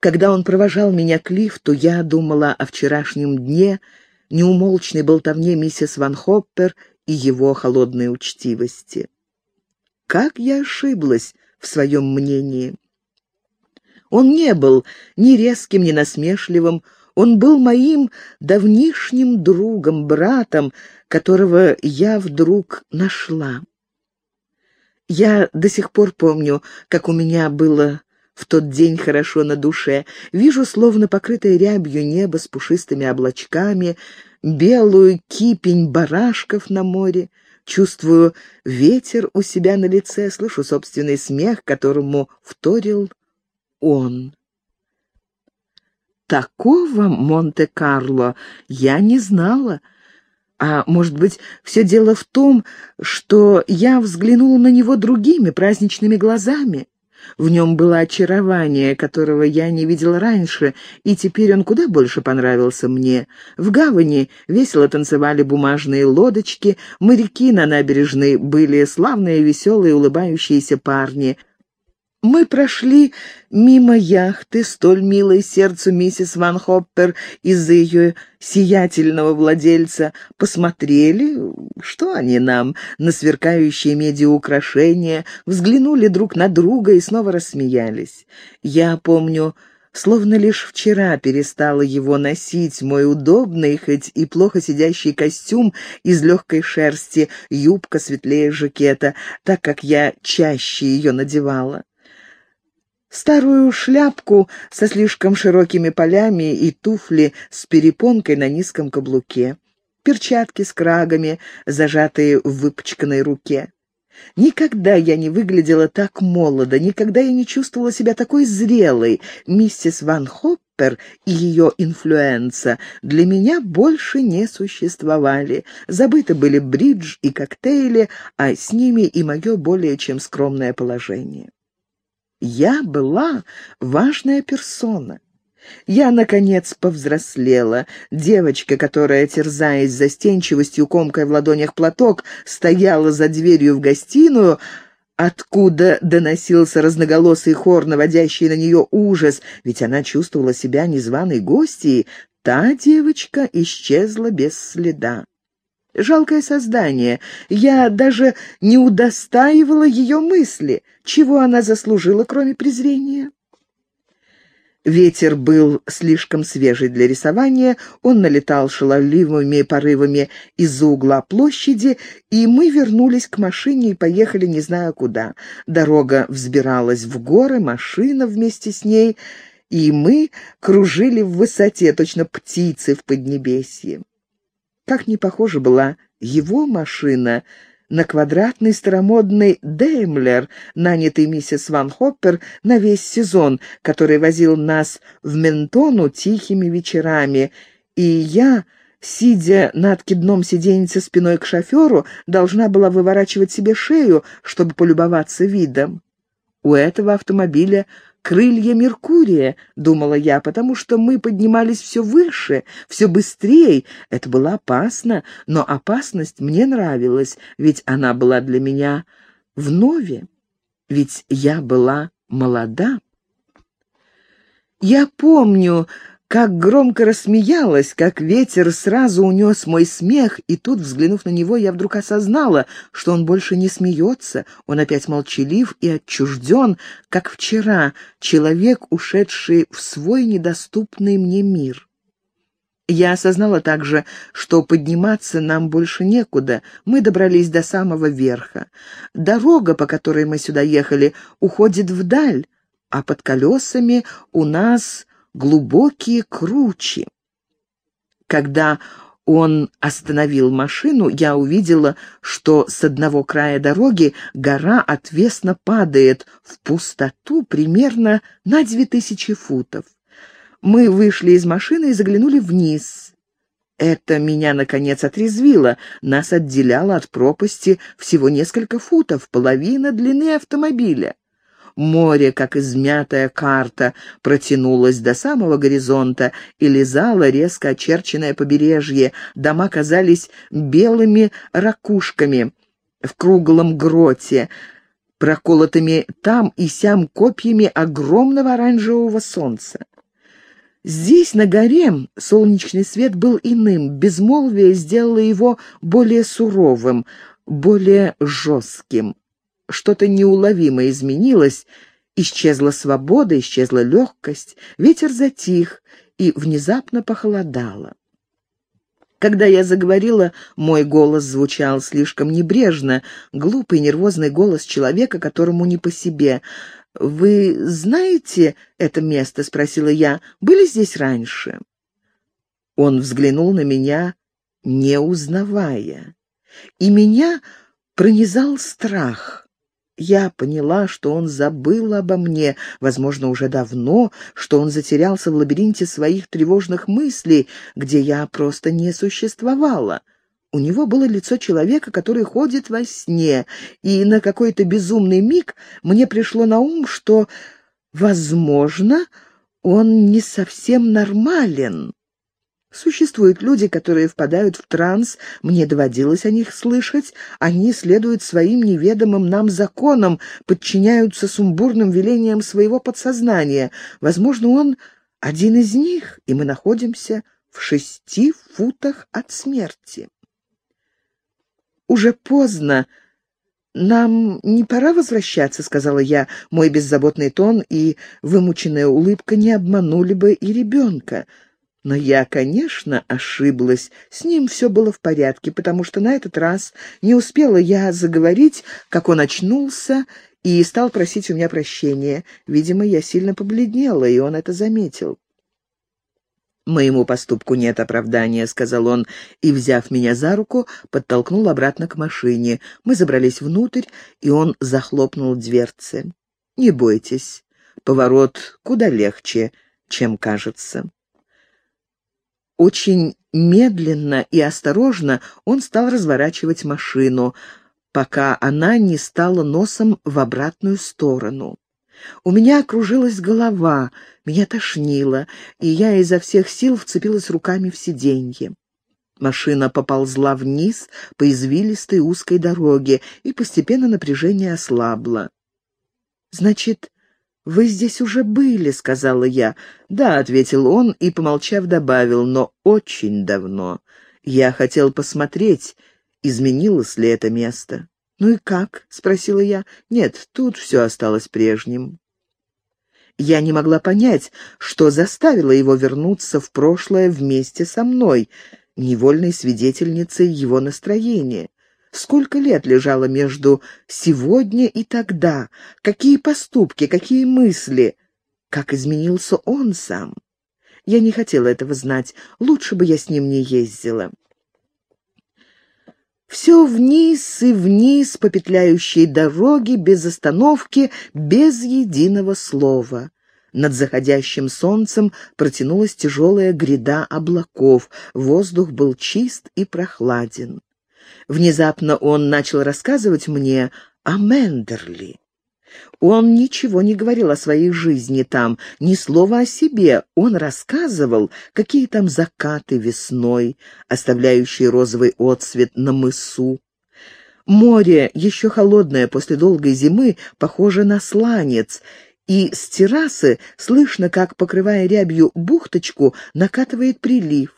Когда он провожал меня к лифту, я думала о вчерашнем дне, неумолчной болтовне миссис Ван Хоппер и его холодной учтивости. Как я ошиблась в своем мнении. Он не был ни резким, ни насмешливым, он был моим давнишним другом, братом, которого я вдруг нашла. Я до сих пор помню, как у меня было в тот день хорошо на душе. Вижу, словно покрытое рябью небо с пушистыми облачками, белую кипень барашков на море. Чувствую ветер у себя на лице, слышу собственный смех, которому вторил он. Такого Монте-Карло я не знала. А может быть, все дело в том, что я взглянула на него другими праздничными глазами. В нем было очарование, которого я не видела раньше, и теперь он куда больше понравился мне. В гавани весело танцевали бумажные лодочки, моряки на набережной были славные, веселые, улыбающиеся парни. Мы прошли мимо яхты, столь милой сердцу миссис Ван Хоппер из-за ее сиятельного владельца, посмотрели, что они нам, на сверкающие меди украшения, взглянули друг на друга и снова рассмеялись. Я помню, словно лишь вчера перестала его носить, мой удобный, хоть и плохо сидящий костюм из легкой шерсти, юбка светлее жакета, так как я чаще ее надевала. Старую шляпку со слишком широкими полями и туфли с перепонкой на низком каблуке. Перчатки с крагами, зажатые в выпачканной руке. Никогда я не выглядела так молодо, никогда я не чувствовала себя такой зрелой. Миссис Ван Хоппер и ее инфлюенса для меня больше не существовали. Забыты были бридж и коктейли, а с ними и мое более чем скромное положение. Я была важная персона. Я, наконец, повзрослела. Девочка, которая, терзаясь застенчивостью, комкой в ладонях платок, стояла за дверью в гостиную, откуда доносился разноголосый хор, наводящий на нее ужас, ведь она чувствовала себя незваной гостьей, та девочка исчезла без следа. Жалкое создание. Я даже не удостаивала ее мысли. Чего она заслужила, кроме презрения? Ветер был слишком свежий для рисования, он налетал шаловливыми порывами из-за угла площади, и мы вернулись к машине и поехали не знаю куда. Дорога взбиралась в горы, машина вместе с ней, и мы кружили в высоте, точно птицы в Поднебесье. Как не похожа была его машина на квадратный старомодный Деймлер, нанятый миссис Ван Хоппер на весь сезон, который возил нас в Ментону тихими вечерами, и я, сидя на откидном сиденьце спиной к шоферу, должна была выворачивать себе шею, чтобы полюбоваться видом. У этого автомобиля крылья Меркурия, думала я, потому что мы поднимались все выше, все быстрее. Это было опасно, но опасность мне нравилась, ведь она была для меня вновь, ведь я была молода. Я помню, как громко рассмеялась, как ветер сразу унес мой смех, и тут, взглянув на него, я вдруг осознала, что он больше не смеется, он опять молчалив и отчужден, как вчера, человек, ушедший в свой недоступный мне мир. Я осознала также, что подниматься нам больше некуда, мы добрались до самого верха. Дорога, по которой мы сюда ехали, уходит вдаль, а под колесами у нас глубокие кручи. Когда он остановил машину, я увидела, что с одного края дороги гора отвесно падает в пустоту примерно на две тысячи футов. Мы вышли из машины и заглянули вниз. Это меня, наконец, отрезвило. Нас отделяло от пропасти всего несколько футов, половина длины автомобиля. Море, как измятая карта, протянулось до самого горизонта и лизало резко очерченное побережье. Дома казались белыми ракушками в круглом гроте, проколотыми там и сям копьями огромного оранжевого солнца. Здесь, на горе, солнечный свет был иным, безмолвие сделало его более суровым, более жестким. Что-то неуловимо изменилось, исчезла свобода, исчезла легкость, ветер затих и внезапно похолодало. Когда я заговорила, мой голос звучал слишком небрежно, глупый нервозный голос человека, которому не по себе. «Вы знаете это место?» — спросила я. «Были здесь раньше?» Он взглянул на меня, не узнавая. И меня пронизал страх. Я поняла, что он забыл обо мне, возможно, уже давно, что он затерялся в лабиринте своих тревожных мыслей, где я просто не существовала. У него было лицо человека, который ходит во сне, и на какой-то безумный миг мне пришло на ум, что, возможно, он не совсем нормален. Существуют люди, которые впадают в транс, мне доводилось о них слышать, они следуют своим неведомым нам законам, подчиняются сумбурным велениям своего подсознания. Возможно, он один из них, и мы находимся в шести футах от смерти. «Уже поздно. Нам не пора возвращаться», — сказала я. Мой беззаботный тон и вымученная улыбка не обманули бы и ребенка. Но я, конечно, ошиблась. С ним все было в порядке, потому что на этот раз не успела я заговорить, как он очнулся и стал просить у меня прощения. Видимо, я сильно побледнела, и он это заметил. «Моему поступку нет оправдания», — сказал он, и, взяв меня за руку, подтолкнул обратно к машине. Мы забрались внутрь, и он захлопнул дверцы. «Не бойтесь, поворот куда легче, чем кажется». Очень медленно и осторожно он стал разворачивать машину, пока она не стала носом в обратную сторону. У меня окружилась голова, меня тошнило, и я изо всех сил вцепилась руками в сиденье. Машина поползла вниз по извилистой узкой дороге, и постепенно напряжение ослабло. «Значит, «Вы здесь уже были», — сказала я. «Да», — ответил он и, помолчав, добавил, «но очень давно. Я хотел посмотреть, изменилось ли это место». «Ну и как?» — спросила я. «Нет, тут все осталось прежним». Я не могла понять, что заставило его вернуться в прошлое вместе со мной, невольной свидетельницей его настроения. Сколько лет лежало между сегодня и тогда? Какие поступки, какие мысли? Как изменился он сам? Я не хотела этого знать. Лучше бы я с ним не ездила. Все вниз и вниз по петляющей дороге, без остановки, без единого слова. Над заходящим солнцем протянулась тяжелая гряда облаков, воздух был чист и прохладен. Внезапно он начал рассказывать мне о Мендерли. Он ничего не говорил о своей жизни там, ни слова о себе. Он рассказывал, какие там закаты весной, оставляющие розовый отсвет на мысу. Море, еще холодное после долгой зимы, похоже на сланец, и с террасы слышно, как, покрывая рябью бухточку, накатывает прилив.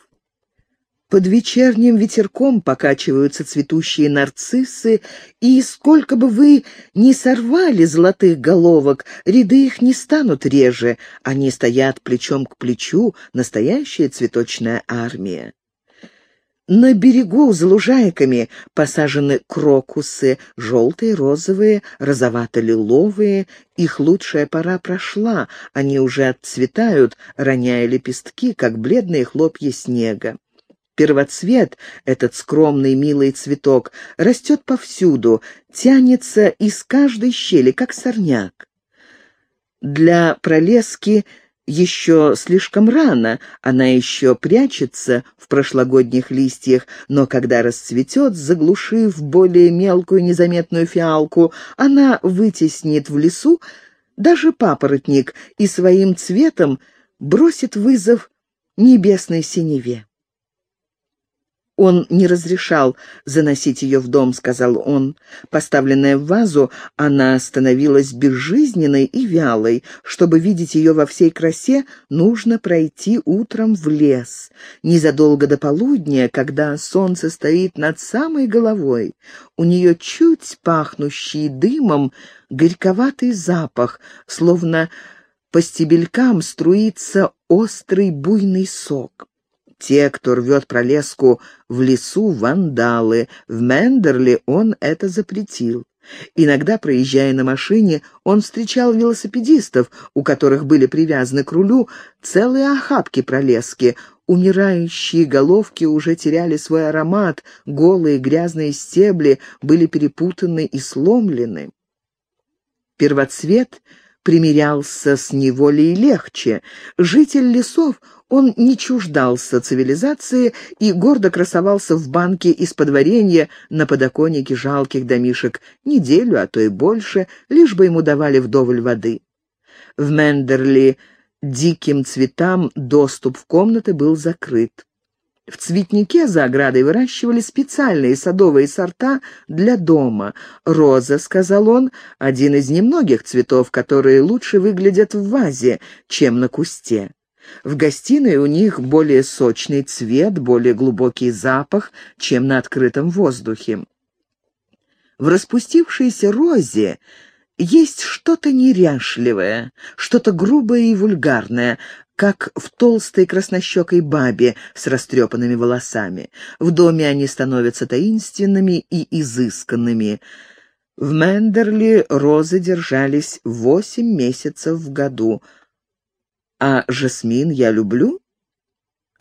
Под вечерним ветерком покачиваются цветущие нарциссы, и сколько бы вы ни сорвали золотых головок, ряды их не станут реже, они стоят плечом к плечу, настоящая цветочная армия. На берегу за лужайками посажены крокусы, желтые, розовые, розовато-лиловые. Их лучшая пора прошла, они уже отцветают, роняя лепестки, как бледные хлопья снега. Первоцвет, этот скромный милый цветок, растет повсюду, тянется из каждой щели, как сорняк. Для пролески еще слишком рано, она еще прячется в прошлогодних листьях, но когда расцветет, заглушив более мелкую незаметную фиалку, она вытеснит в лесу даже папоротник и своим цветом бросит вызов небесной синеве. Он не разрешал заносить ее в дом, сказал он. Поставленная в вазу, она становилась безжизненной и вялой. Чтобы видеть ее во всей красе, нужно пройти утром в лес. Незадолго до полудня, когда солнце стоит над самой головой, у нее чуть пахнущий дымом горьковатый запах, словно по стебелькам струится острый буйный сок. Те, кто рвет пролеску в лесу, вандалы. В Мендерли он это запретил. Иногда, проезжая на машине, он встречал велосипедистов, у которых были привязаны к рулю целые охапки пролески. Умирающие головки уже теряли свой аромат, голые грязные стебли были перепутаны и сломлены. Первоцвет примирялся с неволей легче. Житель лесов, он не чуждался цивилизации и гордо красовался в банке из-под варенья на подоконнике жалких домишек неделю, а то и больше, лишь бы ему давали вдоволь воды. В Мендерли диким цветам доступ в комнаты был закрыт. В цветнике за оградой выращивали специальные садовые сорта для дома. «Роза», — сказал он, — один из немногих цветов, которые лучше выглядят в вазе, чем на кусте. В гостиной у них более сочный цвет, более глубокий запах, чем на открытом воздухе. В распустившейся розе есть что-то неряшливое, что-то грубое и вульгарное, как в толстой краснощекой бабе с растрепанными волосами. В доме они становятся таинственными и изысканными. В Мендерли розы держались восемь месяцев в году. А жасмин я люблю?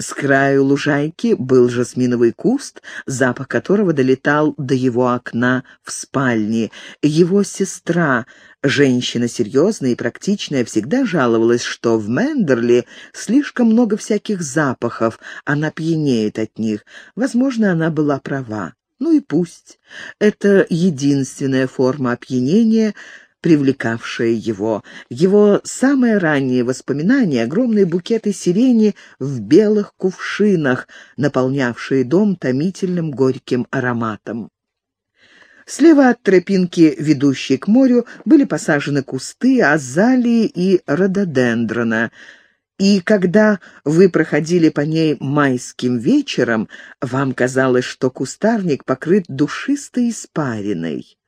С краю лужайки был жасминовый куст, запах которого долетал до его окна в спальне. Его сестра, женщина серьезная и практичная, всегда жаловалась, что в Мендерли слишком много всяких запахов, она пьянеет от них. Возможно, она была права. Ну и пусть. Это единственная форма опьянения — привлекавшее его. Его самые ранние воспоминания — огромные букеты сирени в белых кувшинах, наполнявшие дом томительным горьким ароматом. Слева от тропинки, ведущей к морю, были посажены кусты азалии и рододендрона, и когда вы проходили по ней майским вечером, вам казалось, что кустарник покрыт душистой испариной.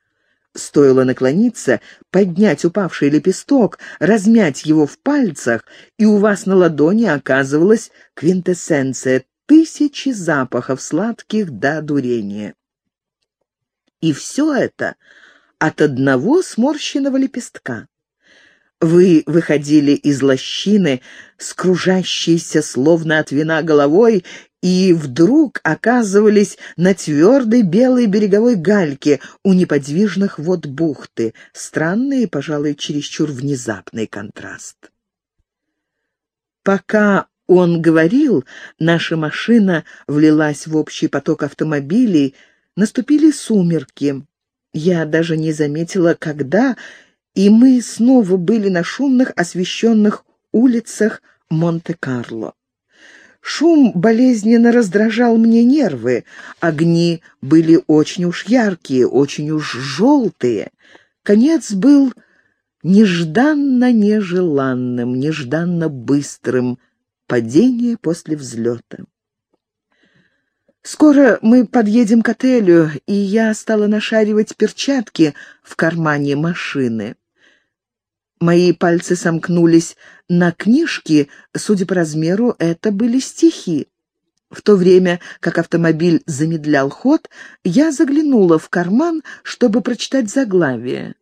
Стоило наклониться, поднять упавший лепесток, размять его в пальцах, и у вас на ладони оказывалась квинтэссенция тысячи запахов сладких до дурения. И все это от одного сморщенного лепестка. Вы выходили из лощины, скружащейся словно от вина головой, и вдруг оказывались на твердой белой береговой гальке у неподвижных вод бухты. Странный и, пожалуй, чересчур внезапный контраст. Пока он говорил, наша машина влилась в общий поток автомобилей, наступили сумерки. Я даже не заметила, когда, и мы снова были на шумных освещенных улицах Монте-Карло. Шум болезненно раздражал мне нервы. Огни были очень уж яркие, очень уж желтые. Конец был нежданно-нежеланным, нежданно быстрым. Падение после взлета. Скоро мы подъедем к отелю, и я стала нашаривать перчатки в кармане машины. Мои пальцы сомкнулись на книжке, судя по размеру, это были стихи. В то время, как автомобиль замедлял ход, я заглянула в карман, чтобы прочитать заглавие.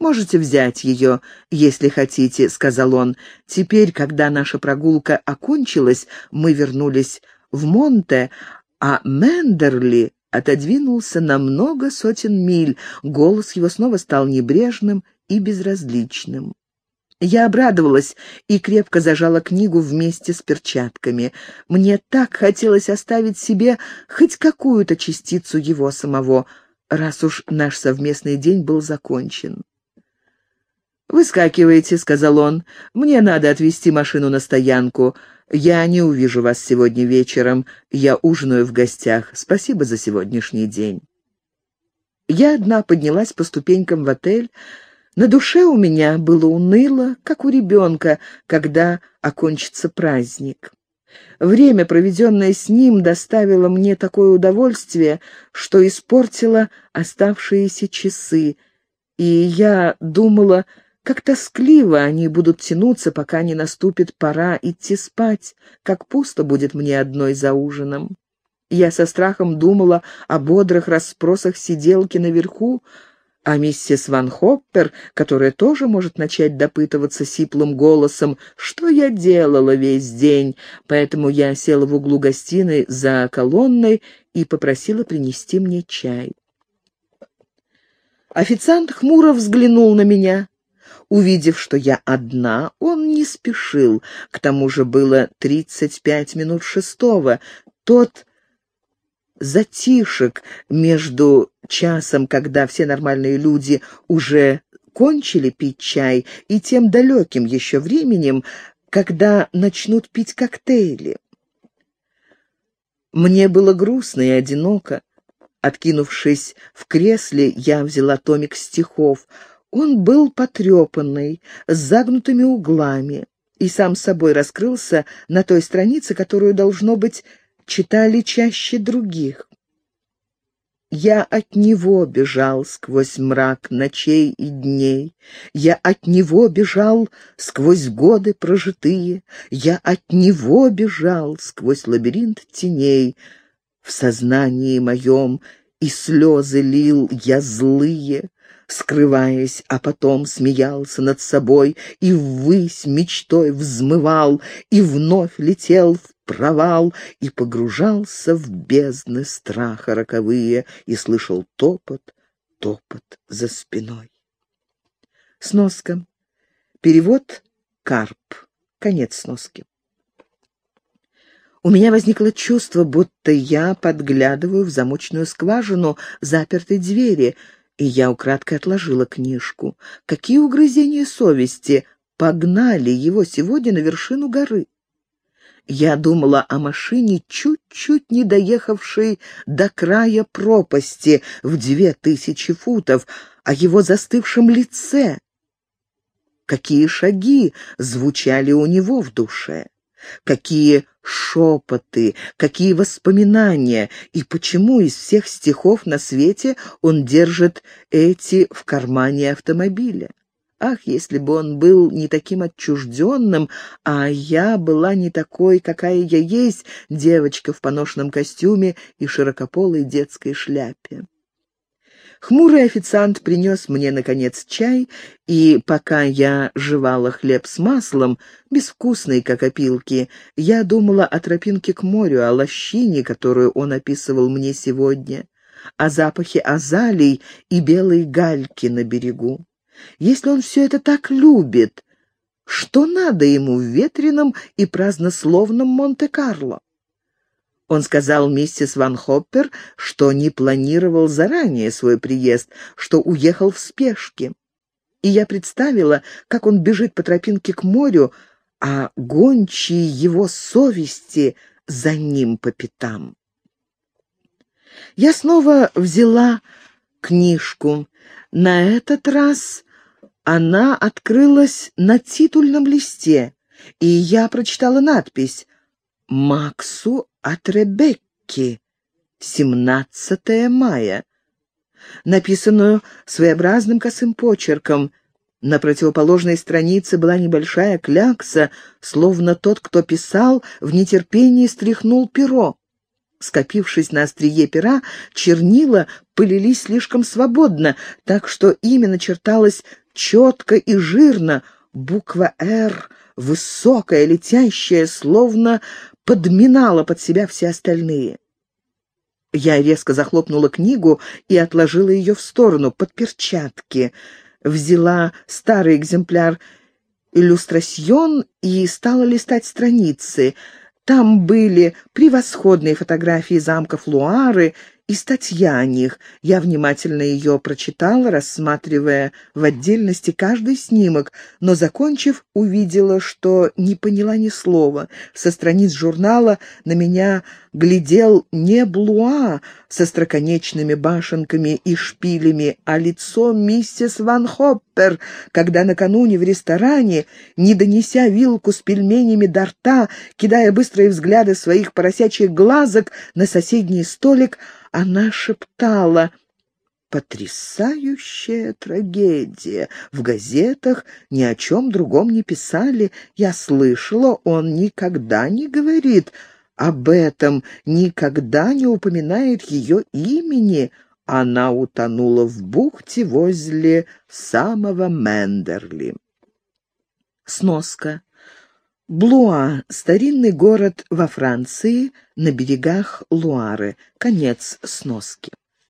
«Можете взять ее, если хотите», — сказал он. «Теперь, когда наша прогулка окончилась, мы вернулись в Монте, а Мендерли отодвинулся на много сотен миль. Голос его снова стал небрежным и безразличным. Я обрадовалась и крепко зажала книгу вместе с перчатками. Мне так хотелось оставить себе хоть какую-то частицу его самого, раз уж наш совместный день был закончен. «Выскакивайте», — сказал он. «Мне надо отвезти машину на стоянку. Я не увижу вас сегодня вечером. Я ужинаю в гостях. Спасибо за сегодняшний день». Я одна поднялась по ступенькам в отель. На душе у меня было уныло, как у ребенка, когда окончится праздник. Время, проведенное с ним, доставило мне такое удовольствие, что испортило оставшиеся часы, и я думала, как тоскливо они будут тянуться, пока не наступит пора идти спать, как пусто будет мне одной за ужином. Я со страхом думала о бодрых расспросах сиделки наверху, а миссис Ван Хоппер, которая тоже может начать допытываться сиплым голосом, что я делала весь день, поэтому я села в углу гостиной за колонной и попросила принести мне чай. Официант хмуро взглянул на меня. Увидев, что я одна, он не спешил. К тому же было тридцать пять минут шестого. Тот затишек между часом, когда все нормальные люди уже кончили пить чай, и тем далеким еще временем, когда начнут пить коктейли. Мне было грустно и одиноко. Откинувшись в кресле, я взяла томик стихов. Он был потрепанный, с загнутыми углами, и сам собой раскрылся на той странице, которую, должно быть, читали чаще других. Я от него бежал сквозь мрак ночей и дней, Я от него бежал сквозь годы прожитые, Я от него бежал сквозь лабиринт теней. В сознании моем и слезы лил я злые, скрываясь, а потом смеялся над собой и ввысь мечтой взмывал, и вновь летел в провал, и погружался в бездны страха роковые, и слышал топот, топот за спиной. Сноска. Перевод «Карп». Конец сноски. У меня возникло чувство, будто я подглядываю в замочную скважину запертой двери, и я украдкой отложила книжку. Какие угрызения совести погнали его сегодня на вершину горы? Я думала о машине, чуть-чуть не доехавшей до края пропасти в две тысячи футов, о его застывшем лице. Какие шаги звучали у него в душе? Какие шепоты, какие воспоминания, и почему из всех стихов на свете он держит эти в кармане автомобиля. Ах, если бы он был не таким отчужденным, а я была не такой, какая я есть, девочка в поношенном костюме и широкополой детской шляпе. Хмурый официант принес мне, наконец, чай, и пока я жевала хлеб с маслом, безвкусный, как опилки, я думала о тропинке к морю, о лощине, которую он описывал мне сегодня, о запахе азалий и белой гальки на берегу. Если он все это так любит, что надо ему в ветреном и празднословном Монте-Карло? Он сказал миссис Ван Хоппер, что не планировал заранее свой приезд, что уехал в спешке. И я представила, как он бежит по тропинке к морю, а гончие его совести за ним по пятам. Я снова взяла книжку. На этот раз она открылась на титульном листе, и я прочитала надпись «Максу от Ребекки, 17 мая», написанную своеобразным косым почерком. На противоположной странице была небольшая клякса, словно тот, кто писал, в нетерпении стряхнул перо. Скопившись на острие пера, чернила пылились слишком свободно, так что имя начерталось четко и жирно. Буква «Р», высокая, летящая, словно подминала под себя все остальные. Я резко захлопнула книгу и отложила ее в сторону, под перчатки. Взяла старый экземпляр «Иллюстрасьон» и стала листать страницы. Там были превосходные фотографии замков Луары и статья о них. Я внимательно ее прочитала, рассматривая в отдельности каждый снимок, но, закончив, увидела, что не поняла ни слова. Со страниц журнала на меня глядел не Блуа со строконечными башенками и шпилями, а лицо миссис Ван Хоппер, когда накануне в ресторане, не донеся вилку с пельменями до рта, кидая быстрые взгляды своих поросячьих глазок на соседний столик, она шептала «Потрясающая трагедия! В газетах ни о чем другом не писали. Я слышала, он никогда не говорит об этом, никогда не упоминает ее имени. Она утонула в бухте возле самого Мендерли». Сноска. Блуа — старинный город во Франции на берегах Луары. Конец сноски.